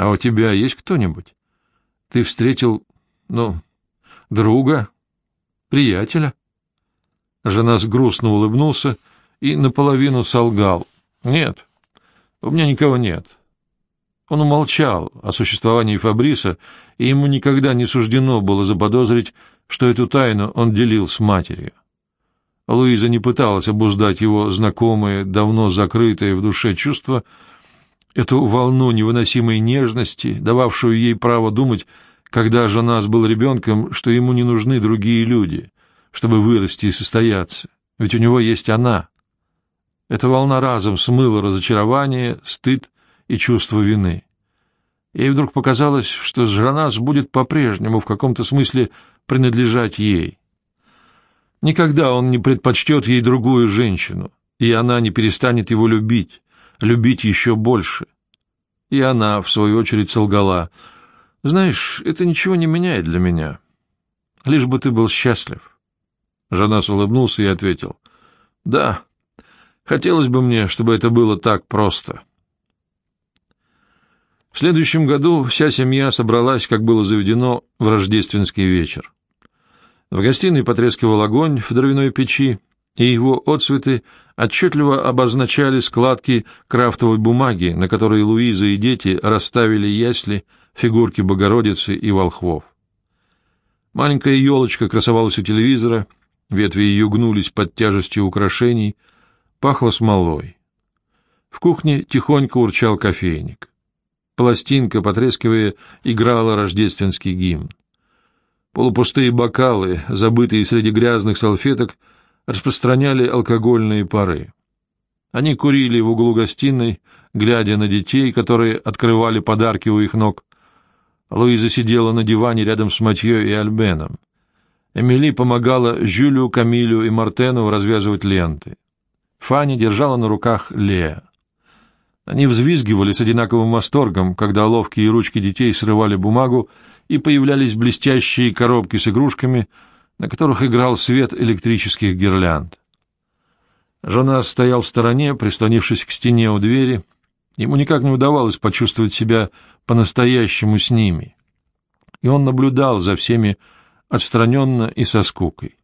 А у тебя есть кто-нибудь? Ты встретил, ну, друга, приятеля? Жанас грустно улыбнулся и наполовину солгал. Нет, у меня никого нет. Он умолчал о существовании Фабриса, и ему никогда не суждено было заподозрить, что эту тайну он делил с матерью. Луиза не пыталась обуздать его знакомое, давно закрытое в душе чувство, эту волну невыносимой нежности, дававшую ей право думать, когда жена был ребенком, что ему не нужны другие люди, чтобы вырасти и состояться, ведь у него есть она. Эта волна разом смыла разочарование, стыд и чувство вины. Ей вдруг показалось, что Жанас будет по-прежнему в каком-то смысле принадлежать ей. Никогда он не предпочтет ей другую женщину, и она не перестанет его любить, любить еще больше. И она, в свою очередь, солгала. «Знаешь, это ничего не меняет для меня. Лишь бы ты был счастлив». Жанас улыбнулся и ответил. «Да, хотелось бы мне, чтобы это было так просто». В следующем году вся семья собралась, как было заведено, в рождественский вечер. В гостиной потрескивал огонь в дровяной печи, и его отцветы отчетливо обозначали складки крафтовой бумаги, на которой Луиза и дети расставили ясли, фигурки Богородицы и волхвов. Маленькая елочка красовалась у телевизора, ветви ее гнулись под тяжестью украшений, пахло смолой. В кухне тихонько урчал кофейник. Пластинка, потрескивая, играла рождественский гимн. Полупустые бокалы, забытые среди грязных салфеток, распространяли алкогольные пары. Они курили в углу гостиной, глядя на детей, которые открывали подарки у их ног. Луиза сидела на диване рядом с Матье и Альбеном. Эмили помогала Жюлю, Камилю и Мартену развязывать ленты. Фанни держала на руках Лея. Они взвизгивали с одинаковым восторгом, когда ловкие ручки детей срывали бумагу и появлялись блестящие коробки с игрушками, на которых играл свет электрических гирлянд. Жона стоял в стороне, прислонившись к стене у двери. Ему никак не удавалось почувствовать себя по-настоящему с ними. И он наблюдал за всеми отстраненно и со скукой.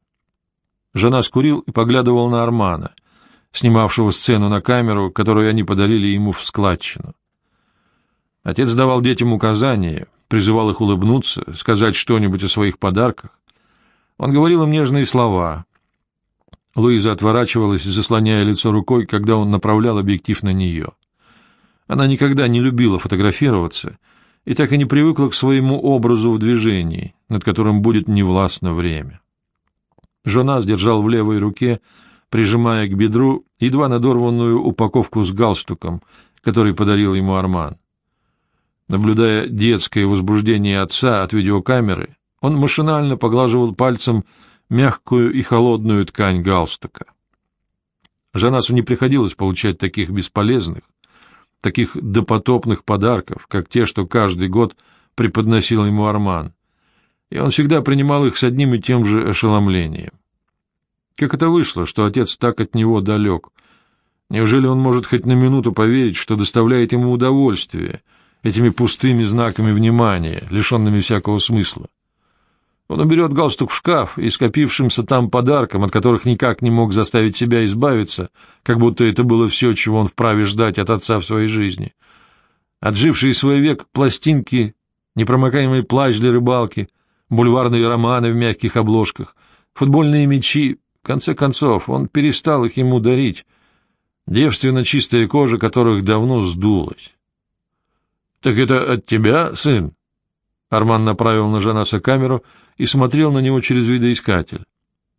Жена скурил и поглядывал на Армана, снимавшего сцену на камеру, которую они подарили ему в складчину. Отец давал детям указания, призывал их улыбнуться, сказать что-нибудь о своих подарках. Он говорил им нежные слова. Луиза отворачивалась, заслоняя лицо рукой, когда он направлял объектив на нее. Она никогда не любила фотографироваться и так и не привыкла к своему образу в движении, над которым будет невластно время. Жена сдержал в левой руке, прижимая к бедру, едва надорванную упаковку с галстуком, который подарил ему Арман. Наблюдая детское возбуждение отца от видеокамеры, он машинально поглаживал пальцем мягкую и холодную ткань галстука. Жанасу не приходилось получать таких бесполезных, таких допотопных подарков, как те, что каждый год преподносил ему Арман, и он всегда принимал их с одним и тем же ошеломлением. Как это вышло, что отец так от него далек? Неужели он может хоть на минуту поверить, что доставляет ему удовольствие — этими пустыми знаками внимания, лишенными всякого смысла. Он уберет галстук в шкаф и скопившимся там подарком, от которых никак не мог заставить себя избавиться, как будто это было все, чего он вправе ждать от отца в своей жизни. Отжившие свой век пластинки, непромокаемый плащ для рыбалки, бульварные романы в мягких обложках, футбольные мячи, в конце концов, он перестал их ему дарить, девственно чистая кожа которых давно сдулась. — Так это от тебя, сын? Арман направил на Жанаса камеру и смотрел на него через видоискатель.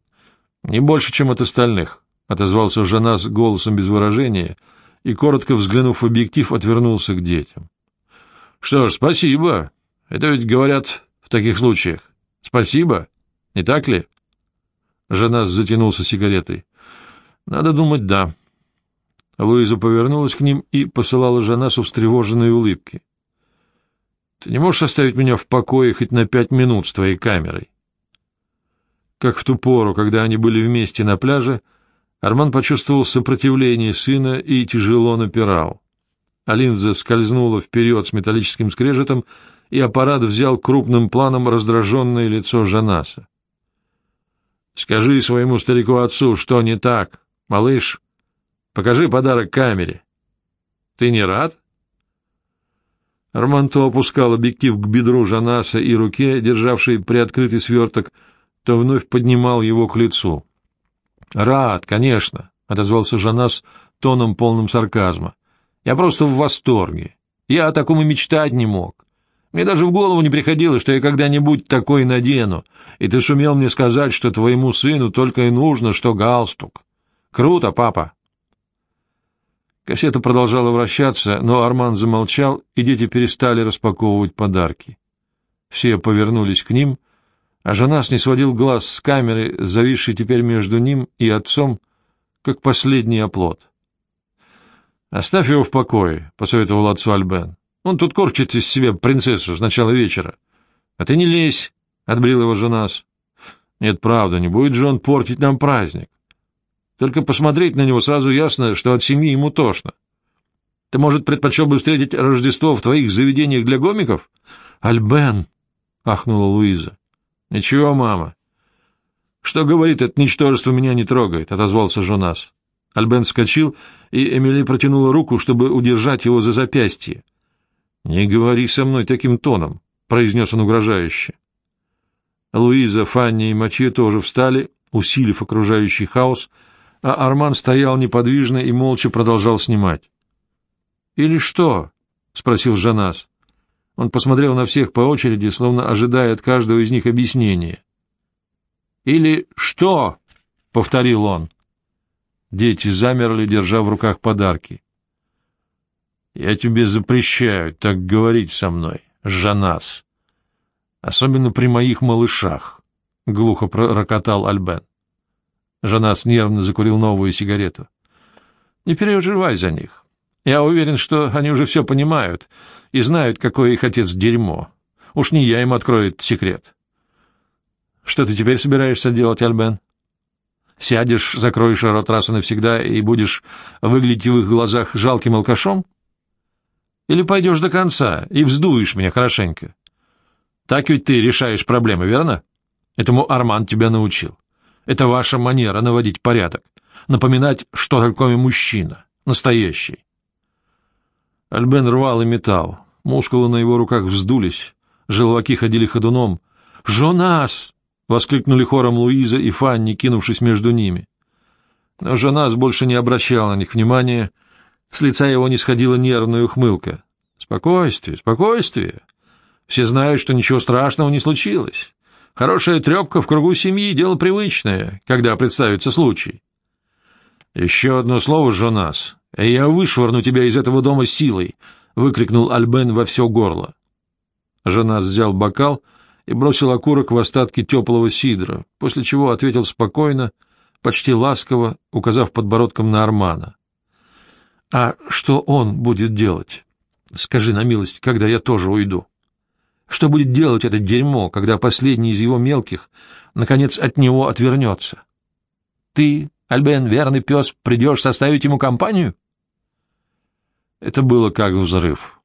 — Не больше, чем от остальных, — отозвался Жанас голосом без выражения и, коротко взглянув в объектив, отвернулся к детям. — Что ж, спасибо. Это ведь говорят в таких случаях. Спасибо, не так ли? Жанас затянулся сигаретой. — Надо думать, да. Луиза повернулась к ним и посылала Жанасу встревоженные улыбки. Ты не можешь оставить меня в покое хоть на пять минут с твоей камерой? Как в ту пору, когда они были вместе на пляже, Арман почувствовал сопротивление сына и тяжело напирал. а линза скользнула вперед с металлическим скрежетом, и аппарат взял крупным планом раздраженное лицо Жанаса. — Скажи своему старику-отцу, что не так. Малыш, покажи подарок камере. — Ты не рад? Арман опускал объектив к бедру Жанаса и руке, державшей приоткрытый сверток, то вновь поднимал его к лицу. — Рад, конечно, — отозвался Жанас тоном полным сарказма. — Я просто в восторге. Я о таком и мечтать не мог. Мне даже в голову не приходило, что я когда-нибудь такой надену, и ты сумел мне сказать, что твоему сыну только и нужно, что галстук. Круто, папа. Кассета продолжала вращаться, но Арман замолчал, и дети перестали распаковывать подарки. Все повернулись к ним, а Жанас не сводил глаз с камеры, зависшей теперь между ним и отцом, как последний оплот. — Оставь его в покое, — посоветовал отцу Альбен. — Он тут корчит из себя принцессу с начала вечера. — А ты не лезь, — отбрил его Жанас. — Нет, правда, не будет же он портить нам праздник. Только посмотреть на него сразу ясно, что от семьи ему тошно. Ты, может, предпочел бы встретить Рождество в твоих заведениях для гомиков? — Альбен! — ахнула Луиза. — Ничего, мама. — Что говорит, это ничтожество меня не трогает, — отозвался Жонас. Альбен вскочил, и Эмили протянула руку, чтобы удержать его за запястье. — Не говори со мной таким тоном, — произнес он угрожающе. Луиза, Фанни и Матье тоже встали, усилив окружающий хаос, — а Арман стоял неподвижно и молча продолжал снимать. «Или что?» — спросил Жанас. Он посмотрел на всех по очереди, словно ожидая от каждого из них объяснения. «Или что?» — повторил он. Дети замерли, держа в руках подарки. «Я тебе запрещаю так говорить со мной, Жанас. Особенно при моих малышах», — глухо пророкотал Альбен. Жанас нервно закурил новую сигарету. — Не переживай за них. Я уверен, что они уже все понимают и знают, какое их отец дерьмо. Уж не я им открою этот секрет. — Что ты теперь собираешься делать, Альбен? Сядешь, закроешь рот раз и навсегда и будешь выглядеть в их глазах жалким алкашом? Или пойдешь до конца и вздуешь меня хорошенько? Так ведь ты решаешь проблемы, верно? Этому Арман тебя научил. Это ваша манера наводить порядок, напоминать, что такое мужчина, настоящий. Альбен рвал и металл, мускулы на его руках вздулись, желваки ходили ходуном. «Жонас!» — воскликнули хором Луиза и Фанни, кинувшись между ними. Но Жонас больше не обращал на них внимания, с лица его не сходила нервная ухмылка. «Спокойствие, спокойствие. Все знают, что ничего страшного не случилось. Хорошая трепка в кругу семьи — дело привычное, когда представится случай. — Еще одно слово, Жонас, и я вышвырну тебя из этого дома силой! — выкрикнул Альбен во все горло. Жонас взял бокал и бросил окурок в остатки теплого сидра, после чего ответил спокойно, почти ласково, указав подбородком на Армана. — А что он будет делать? Скажи на милость, когда я тоже уйду. — что будет делать это дерьмо, когда последний из его мелких, наконец, от него отвернется? Ты, Альбен, верный пес, придешь составить ему компанию? Это было как взрыв.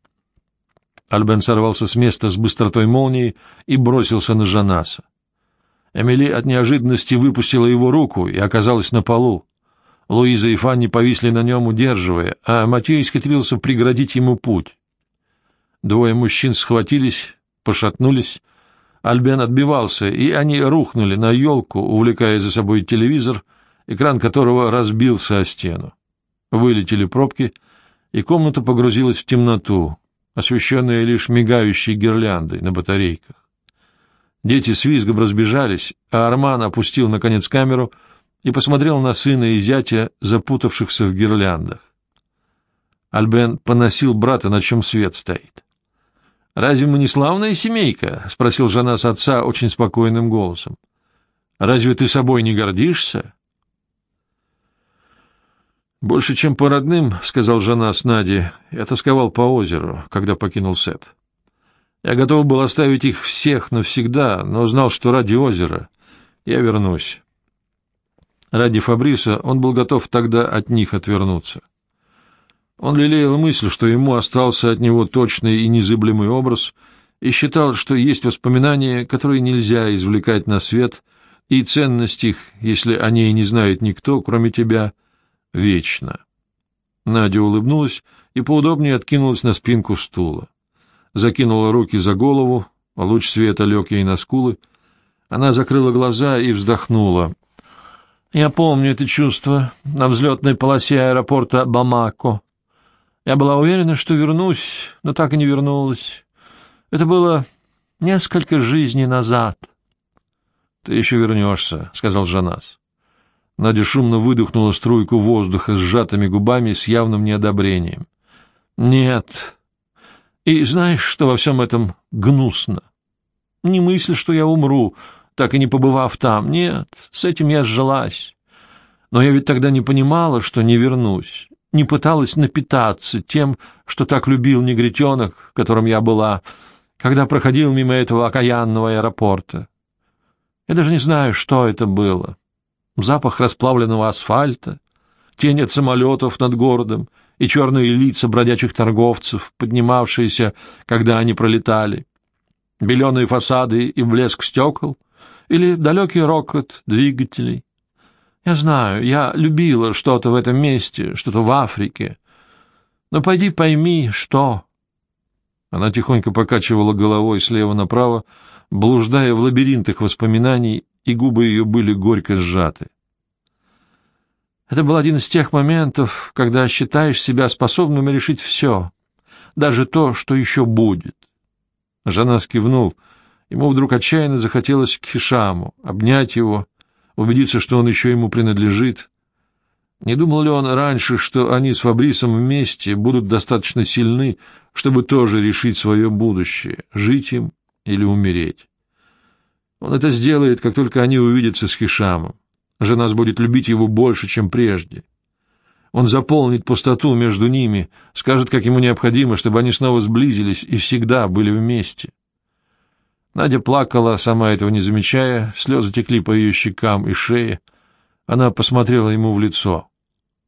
Альбен сорвался с места с быстротой молнии и бросился на Жанаса. Эмили от неожиданности выпустила его руку и оказалась на полу. Луиза и Фанни повисли на нем, удерживая, а Матей исхитрился преградить ему путь. Двое мужчин схватились, пошатнулись. Альбен отбивался, и они рухнули на елку, увлекая за собой телевизор, экран которого разбился о стену. Вылетели пробки, и комната погрузилась в темноту, освещенная лишь мигающей гирляндой на батарейках. Дети с визгом разбежались, а Арман опустил, наконец, камеру и посмотрел на сына и зятя, запутавшихся в гирляндах. Альбен поносил брата, на чем свет стоит. — Разве мы не славная семейка? — спросил жена с отца очень спокойным голосом. — Разве ты собой не гордишься? — Больше, чем по родным, — сказал жена с Нади, — я тосковал по озеру, когда покинул Сет. Я готов был оставить их всех навсегда, но знал, что ради озера я вернусь. Ради Фабриса он был готов тогда от них отвернуться. Он лелеял мысль, что ему остался от него точный и незыблемый образ, и считал, что есть воспоминания, которые нельзя извлекать на свет, и ценность их, если о ней не знает никто, кроме тебя, вечна. Надя улыбнулась и поудобнее откинулась на спинку стула. Закинула руки за голову, а луч света лег ей на скулы. Она закрыла глаза и вздохнула. — Я помню это чувство на взлетной полосе аэропорта Бамако. Я была уверена, что вернусь, но так и не вернулась. Это было несколько жизней назад. — Ты еще вернешься, — сказал Жанас. Надя шумно выдохнула струйку воздуха с сжатыми губами с явным неодобрением. — Нет. И знаешь, что во всем этом гнусно? Не мысль, что я умру, так и не побывав там. Нет, с этим я сжилась. Но я ведь тогда не понимала, что не вернусь не пыталась напитаться тем, что так любил негритенок, которым я была, когда проходил мимо этого окаянного аэропорта. Я даже не знаю, что это было. Запах расплавленного асфальта, тень от самолетов над городом и черные лица бродячих торговцев, поднимавшиеся, когда они пролетали, беленые фасады и блеск стекол или далекий рокот двигателей. Я знаю, я любила что-то в этом месте, что-то в Африке. Но пойди пойми, что...» Она тихонько покачивала головой слева направо, блуждая в лабиринтах воспоминаний, и губы ее были горько сжаты. Это был один из тех моментов, когда считаешь себя способным решить все, даже то, что еще будет. Жена скивнул. Ему вдруг отчаянно захотелось к Хишаму, обнять его убедиться, что он еще ему принадлежит. Не думал ли он раньше, что они с Фабрисом вместе будут достаточно сильны, чтобы тоже решить свое будущее, жить им или умереть? Он это сделает, как только они увидятся с Хишамом. Жена будет любить его больше, чем прежде. Он заполнит пустоту между ними, скажет, как ему необходимо, чтобы они снова сблизились и всегда были вместе. Надя плакала, сама этого не замечая, слезы текли по ее щекам и шее. Она посмотрела ему в лицо.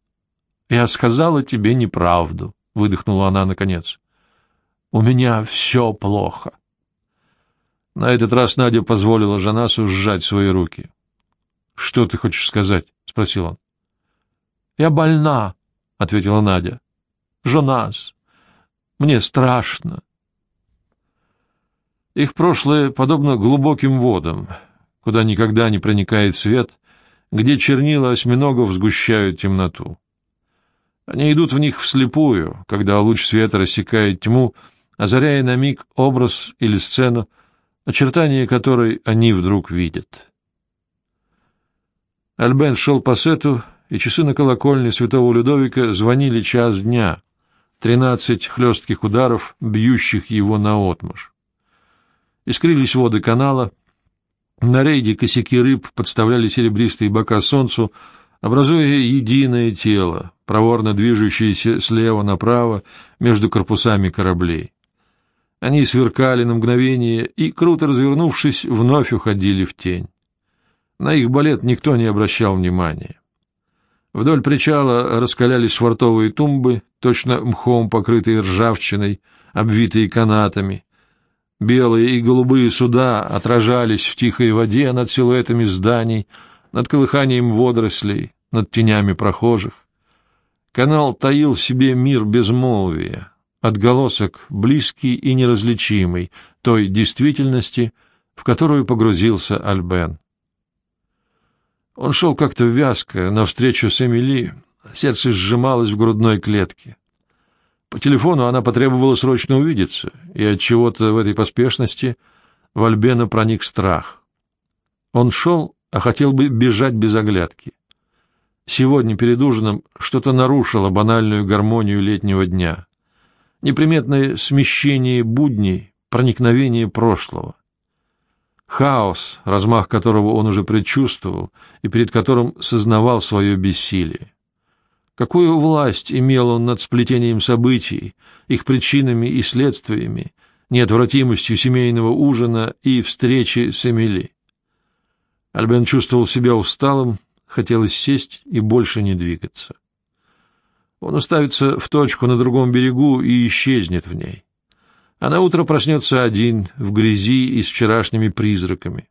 — Я сказала тебе неправду, — выдохнула она наконец. — У меня все плохо. На этот раз Надя позволила Жанасу сжать свои руки. — Что ты хочешь сказать? — спросил он. — Я больна, — ответила Надя. — Жанас, мне страшно. Их прошлое подобно глубоким водам, куда никогда не проникает свет, где чернила осьминогов сгущают темноту. Они идут в них вслепую, когда луч света рассекает тьму, озаряя на миг образ или сцену, очертания которой они вдруг видят. Альбен шел по сету, и часы на колокольне святого Людовика звонили час дня, тринадцать хлестких ударов, бьющих его наотмашь. Искрились воды канала. На рейде косяки рыб подставляли серебристые бока солнцу, образуя единое тело, проворно движущееся слева направо между корпусами кораблей. Они сверкали на мгновение и, круто развернувшись, вновь уходили в тень. На их балет никто не обращал внимания. Вдоль причала раскалялись швартовые тумбы, точно мхом покрытые ржавчиной, обвитые канатами, Белые и голубые суда отражались в тихой воде над силуэтами зданий, над колыханием водорослей, над тенями прохожих. Канал таил в себе мир безмолвия, отголосок близкий и неразличимый той действительности, в которую погрузился Альбен. Он шел как-то вязко навстречу с Эмили, сердце сжималось в грудной клетке. По телефону она потребовала срочно увидеться, и от чего-то в этой поспешности в Альбена проник страх. Он шел, а хотел бы бежать без оглядки. Сегодня перед ужином что-то нарушило банальную гармонию летнего дня. Неприметное смещение будней, проникновение прошлого. Хаос, размах которого он уже предчувствовал и перед которым сознавал свое бессилие. Какую власть имел он над сплетением событий, их причинами и следствиями, неотвратимостью семейного ужина и встречи с Эмили? Альбен чувствовал себя усталым, хотелось сесть и больше не двигаться. Он уставится в точку на другом берегу и исчезнет в ней. А на утро проснется один, в грязи и с вчерашними призраками.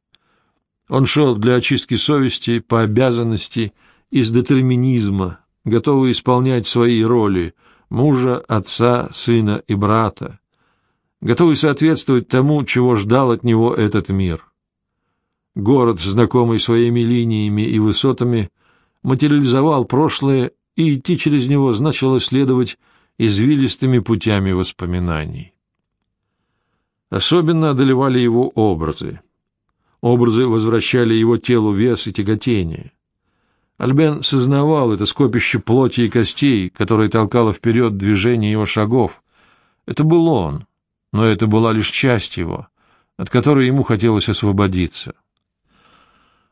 Он шел для очистки совести, по обязанности, из детерминизма, готовый исполнять свои роли мужа, отца, сына и брата, готовый соответствовать тому, чего ждал от него этот мир. Город, знакомый своими линиями и высотами, материализовал прошлое, и идти через него значило следовать извилистыми путями воспоминаний. Особенно одолевали его образы. Образы возвращали его телу вес и тяготение. Альбен сознавал это скопище плоти и костей, которое толкало вперед движение его шагов. Это был он, но это была лишь часть его, от которой ему хотелось освободиться.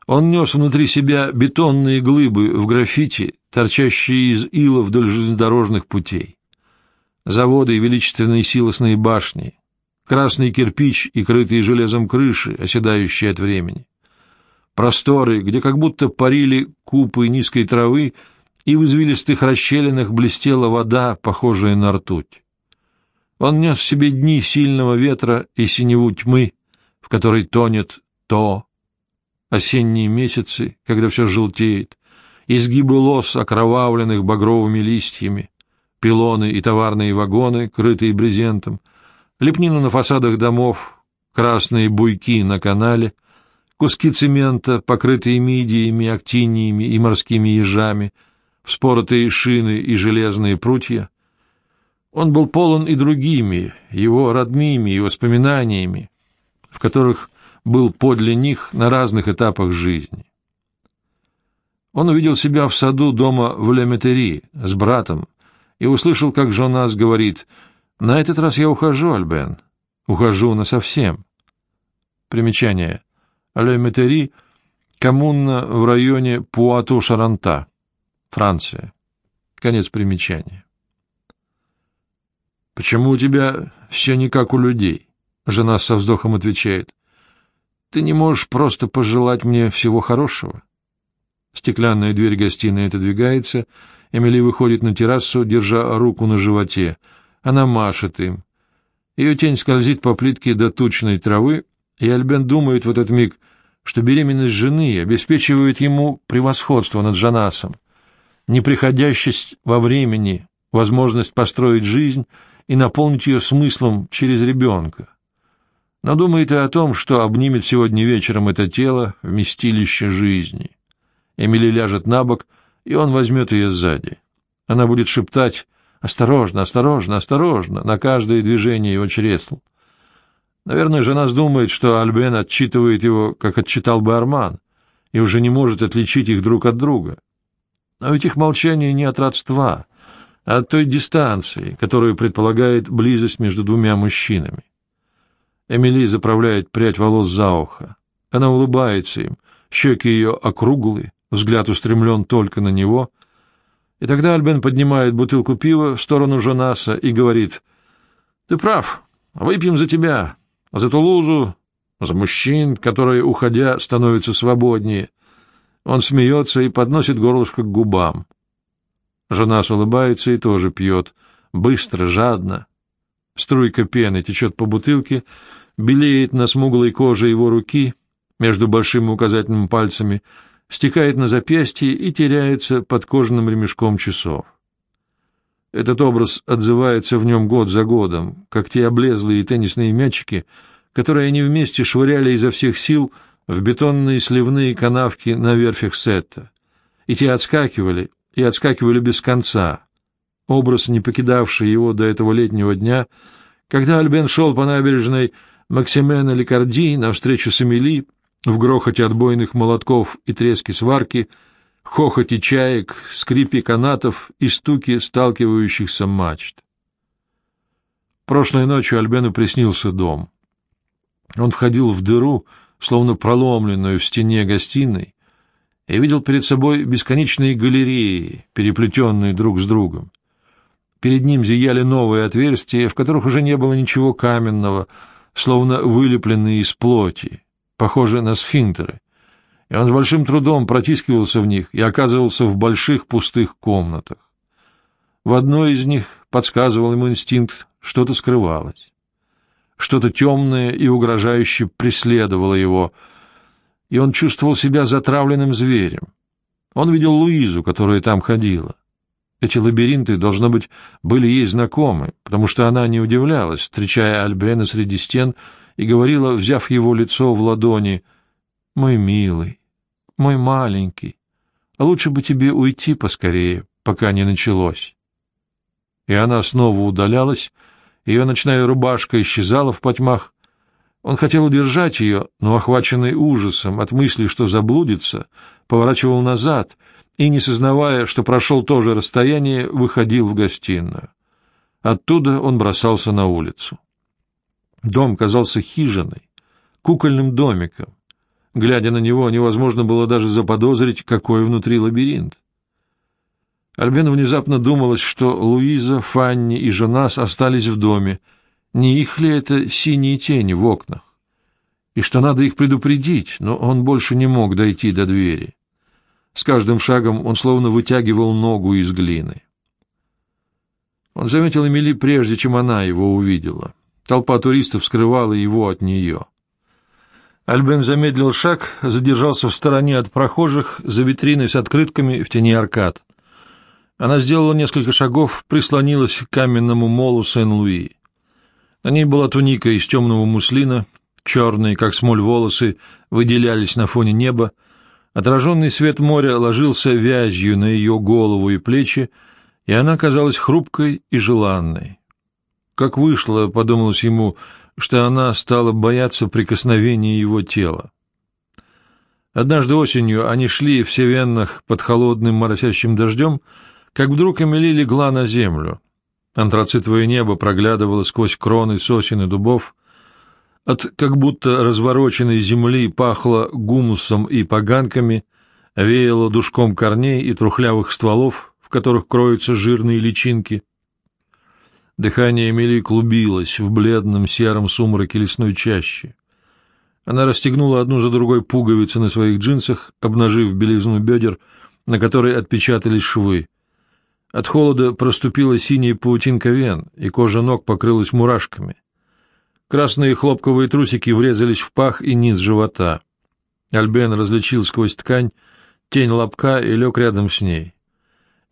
Он нес внутри себя бетонные глыбы в граффити, торчащие из ила вдоль железнодорожных путей. Заводы и величественные силосные башни, красный кирпич и крытые железом крыши, оседающие от времени. Просторы, где как будто парили купы низкой травы, и в извилистых расщелинах блестела вода, похожая на ртуть. Он нес в себе дни сильного ветра и синеву тьмы, в которой тонет то, осенние месяцы, когда все желтеет, изгибы лос, окровавленных багровыми листьями, пилоны и товарные вагоны, крытые брезентом, лепнина на фасадах домов, красные буйки на канале, куски цемента, покрытые мидиями, актиниями и морскими ежами, вспоротые шины и железные прутья. Он был полон и другими, его родными и воспоминаниями, в которых был подле них на разных этапах жизни. Он увидел себя в саду дома в Леметери с братом и услышал, как Жонас говорит «На этот раз я ухожу, Альбен, ухожу насовсем». Примечание. Леметери — коммуна в районе Пуату-Шаранта, Франция. Конец примечания. «Почему у тебя все не как у людей?» Жена со вздохом отвечает. Ты не можешь просто пожелать мне всего хорошего. Стеклянная дверь гостиной отодвигается, Эмили выходит на террасу, держа руку на животе. Она машет им. Ее тень скользит по плитке до тучной травы, и Альбен думает в этот миг, что беременность жены обеспечивает ему превосходство над Жанасом, неприходящесть во времени, возможность построить жизнь и наполнить ее смыслом через ребенка но думает и о том, что обнимет сегодня вечером это тело, вместилище жизни. Эмили ляжет на бок, и он возьмет ее сзади. Она будет шептать «Осторожно, осторожно, осторожно» на каждое движение его чресл. Наверное, жена думает, что Альбен отчитывает его, как отчитал бы Арман, и уже не может отличить их друг от друга. Но ведь их молчание не от родства, а от той дистанции, которую предполагает близость между двумя мужчинами. Эмили заправляет прядь волос за ухо. Она улыбается им, щеки ее округлые, взгляд устремлен только на него. И тогда Альбен поднимает бутылку пива в сторону Жонаса и говорит, «Ты прав, выпьем за тебя, за Тулузу, за мужчин, которые, уходя, становятся свободнее». Он смеется и подносит горлышко к губам. Жонас улыбается и тоже пьет, быстро, жадно. Струйка пены течет по бутылке, белеет на смуглой коже его руки между большим и указательным пальцами, стекает на запястье и теряется под кожаным ремешком часов. Этот образ отзывается в нем год за годом, как те облезлые теннисные мячики, которые они вместе швыряли изо всех сил в бетонные сливные канавки на верфях Сетта. И те отскакивали, и отскакивали без конца. Образ, не покидавший его до этого летнего дня, когда Альбен шел по набережной Максимена Лекарди навстречу с в грохоте отбойных молотков и треске сварки, хохоте чаек, скрипе канатов и стуке сталкивающихся мачт. Прошлой ночью Альбену приснился дом. Он входил в дыру, словно проломленную в стене гостиной, и видел перед собой бесконечные галереи, переплетенные друг с другом. Перед ним зияли новые отверстия, в которых уже не было ничего каменного, словно вылепленные из плоти, похожие на сфинктеры, и он с большим трудом протискивался в них и оказывался в больших пустых комнатах. В одной из них, подсказывал ему инстинкт, что-то скрывалось. Что-то темное и угрожающе преследовало его, и он чувствовал себя затравленным зверем. Он видел Луизу, которая там ходила. Эти лабиринты, должно быть, были ей знакомы, потому что она не удивлялась, встречая Альбена среди стен, и говорила, взяв его лицо в ладони, «Мой милый, мой маленький, а лучше бы тебе уйти поскорее, пока не началось». И она снова удалялась, ее ночная рубашка исчезала в потьмах. Он хотел удержать ее, но, охваченный ужасом от мысли, что заблудится, поворачивал назад и, не сознавая, что прошел то же расстояние, выходил в гостиную. Оттуда он бросался на улицу. Дом казался хижиной, кукольным домиком. Глядя на него, невозможно было даже заподозрить, какой внутри лабиринт. Альбену внезапно думалось, что Луиза, Фанни и Жонас остались в доме. Не их ли это синие тени в окнах? И что надо их предупредить, но он больше не мог дойти до двери. С каждым шагом он словно вытягивал ногу из глины. Он заметил Эмили прежде, чем она его увидела. Толпа туристов скрывала его от нее. Альбен замедлил шаг, задержался в стороне от прохожих за витриной с открытками в тени аркад. Она сделала несколько шагов, прислонилась к каменному молу Сен-Луи. На ней была туника из темного муслина, черные, как смоль, волосы выделялись на фоне неба, отраженный свет моря ложился вязью на ее голову и плечи, и она казалась хрупкой и желанной. Как вышло, подумалось ему, что она стала бояться прикосновения его тела. Однажды осенью они шли в Севеннах под холодным моросящим дождем, как вдруг Эмили легла на землю. Антрацитовое небо проглядывало сквозь кроны сосен и дубов. От как будто развороченной земли пахло гумусом и поганками, веяло душком корней и трухлявых стволов, в которых кроются жирные личинки. Дыхание Эмили клубилось в бледном сером сумраке лесной чащи. Она расстегнула одну за другой пуговицы на своих джинсах, обнажив белизну бедер, на которой отпечатались швы. От холода проступила синяя паутинка вен, и кожа ног покрылась мурашками. Красные хлопковые трусики врезались в пах и низ живота. Альбен различил сквозь ткань тень лобка и лег рядом с ней.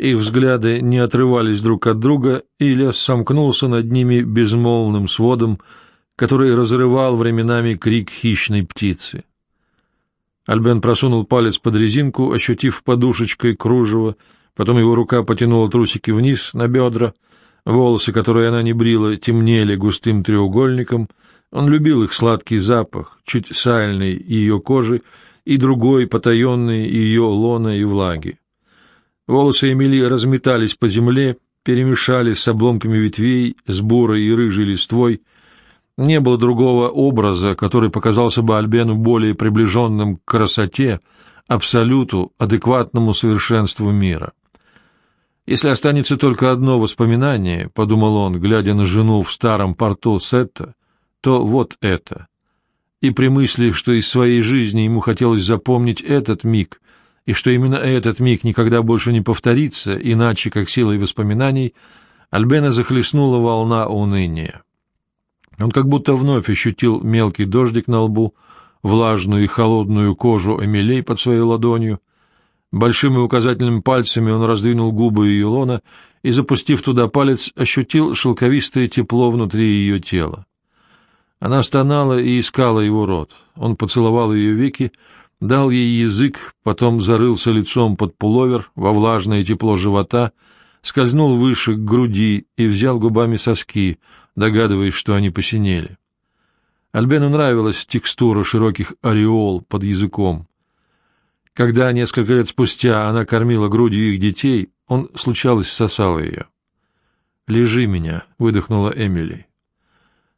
Их взгляды не отрывались друг от друга, и лес сомкнулся над ними безмолвным сводом, который разрывал временами крик хищной птицы. Альбен просунул палец под резинку, ощутив подушечкой кружево, Потом его рука потянула трусики вниз, на бедра. Волосы, которые она не брила, темнели густым треугольником. Он любил их сладкий запах, чуть сальный ее кожи, и другой, потаенный ее лона и влаги. Волосы Эмили разметались по земле, перемешались с обломками ветвей, с бурой и рыжей листвой. Не было другого образа, который показался бы Альбену более приближенным к красоте, абсолюту, адекватному совершенству мира. Если останется только одно воспоминание, — подумал он, глядя на жену в старом порту Сетта, — то вот это. И при мысли, что из своей жизни ему хотелось запомнить этот миг, и что именно этот миг никогда больше не повторится, иначе как силой воспоминаний, Альбена захлестнула волна уныния. Он как будто вновь ощутил мелкий дождик на лбу, влажную и холодную кожу Эмилей под своей ладонью, Большим и указательным пальцами он раздвинул губы ее лона и, запустив туда палец, ощутил шелковистое тепло внутри ее тела. Она стонала и искала его рот. Он поцеловал ее веки, дал ей язык, потом зарылся лицом под пуловер во влажное тепло живота, скользнул выше к груди и взял губами соски, догадываясь, что они посинели. Альбену нравилась текстура широких ореол под языком. Когда несколько лет спустя она кормила грудью их детей, он, случалось, сосал ее. «Лежи меня», — выдохнула Эмили.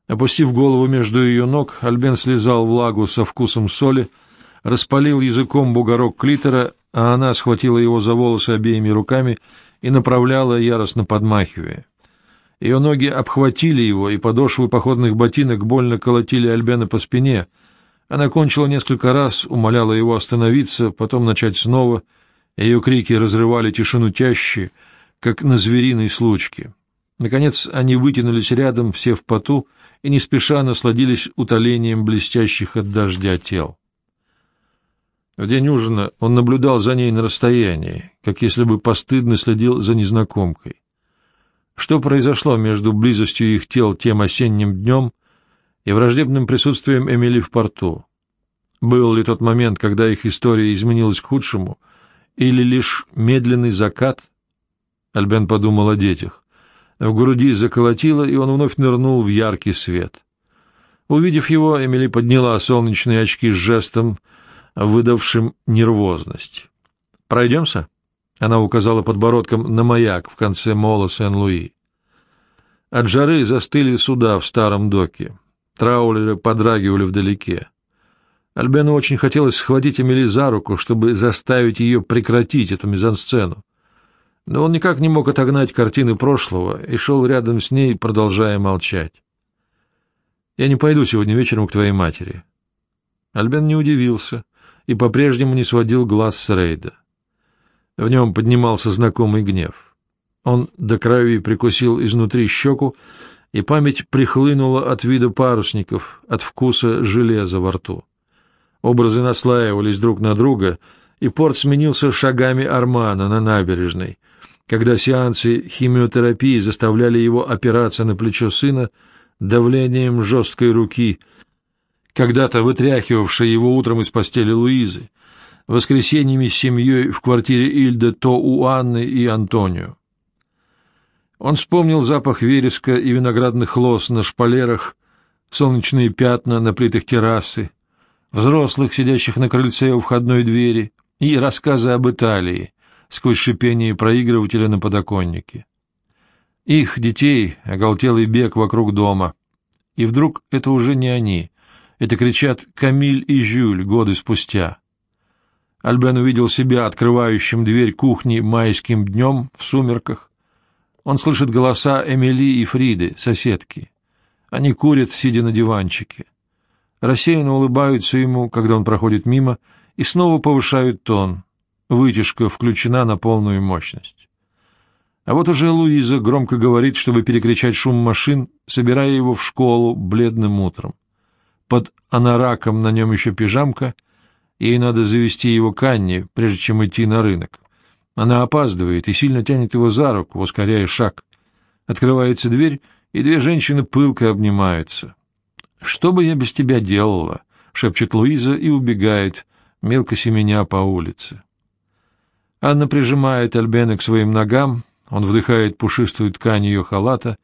Опустив голову между ее ног, Альбен слезал влагу со вкусом соли, распалил языком бугорок клитора, а она схватила его за волосы обеими руками и направляла, яростно подмахивая. Ее ноги обхватили его, и подошвы походных ботинок больно колотили Альбена по спине — она кончила несколько раз, умоляла его остановиться, потом начать снова. Ее крики разрывали тишину чаще, как на звериной случке. Наконец они вытянулись рядом, все в поту, и не спеша насладились утолением блестящих от дождя тел. В день ужина он наблюдал за ней на расстоянии, как если бы постыдно следил за незнакомкой. Что произошло между близостью их тел тем осенним днем и враждебным присутствием Эмили в порту? Был ли тот момент, когда их история изменилась к худшему, или лишь медленный закат? Альбен подумал о детях. В груди заколотило, и он вновь нырнул в яркий свет. Увидев его, Эмили подняла солнечные очки с жестом, выдавшим нервозность. «Пройдемся?» Она указала подбородком на маяк в конце мола Сен-Луи. От жары застыли суда в старом доке. Траулеры подрагивали вдалеке. Альбену очень хотелось схватить Эмили за руку, чтобы заставить ее прекратить эту мизансцену. Но он никак не мог отогнать картины прошлого и шел рядом с ней, продолжая молчать. «Я не пойду сегодня вечером к твоей матери». Альбен не удивился и по-прежнему не сводил глаз с Рейда. В нем поднимался знакомый гнев. Он до крови прикусил изнутри щеку, и память прихлынула от вида парусников, от вкуса железа во рту. Образы наслаивались друг на друга, и порт сменился шагами Армана на набережной, когда сеансы химиотерапии заставляли его опираться на плечо сына давлением жесткой руки, когда-то вытряхивавшей его утром из постели Луизы, воскресеньями с семьей в квартире Ильды то у Анны и Антонио. Он вспомнил запах вереска и виноградных лоз на шпалерах, солнечные пятна на плитах террасы, взрослых, сидящих на крыльце у входной двери, и рассказы об Италии сквозь шипение проигрывателя на подоконнике. Их, детей, оголтелый бег вокруг дома. И вдруг это уже не они, это кричат Камиль и Жюль годы спустя. Альбен увидел себя открывающим дверь кухни майским днем в сумерках. Он слышит голоса Эмили и Фриды, соседки. Они курят, сидя на диванчике. Рассеянно улыбаются ему, когда он проходит мимо, и снова повышают тон. Вытяжка включена на полную мощность. А вот уже Луиза громко говорит, чтобы перекричать шум машин, собирая его в школу бледным утром. Под анараком на нем еще пижамка — Ей надо завести его к Анне, прежде чем идти на рынок. Она опаздывает и сильно тянет его за руку, ускоряя шаг. Открывается дверь, и две женщины пылко обнимаются. «Что бы я без тебя делала?» — шепчет Луиза и убегает, мелко семеня по улице. Анна прижимает Альбена к своим ногам, он вдыхает пушистую ткань ее халата,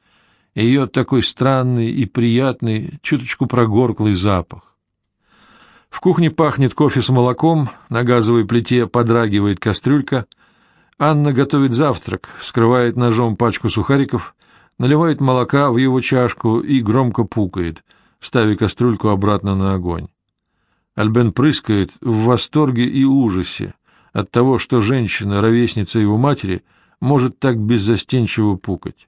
ее такой странный и приятный, чуточку прогорклый запах. В кухне пахнет кофе с молоком, на газовой плите подрагивает кастрюлька. Анна готовит завтрак, скрывает ножом пачку сухариков, наливает молока в его чашку и громко пукает, ставя кастрюльку обратно на огонь. Альбен прыскает в восторге и ужасе от того, что женщина, ровесница его матери, может так беззастенчиво пукать. —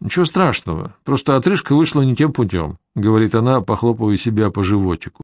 Ничего страшного, просто отрыжка вышла не тем путем, — говорит она, похлопывая себя по животику.